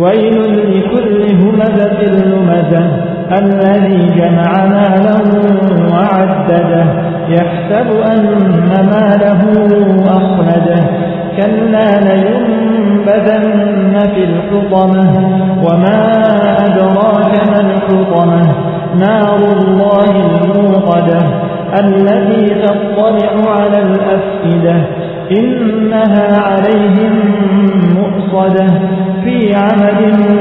ويل لكل همزة لمزة الذي جمع ماله وعدده يحسب أن ماله أخلده كلا لينبذن في الحطمة وما أدراك ما الحطمة؟ نار الله الموقدة التي تطلع على الأفئدة إنها عليهم مؤصدة. في عمد ممدده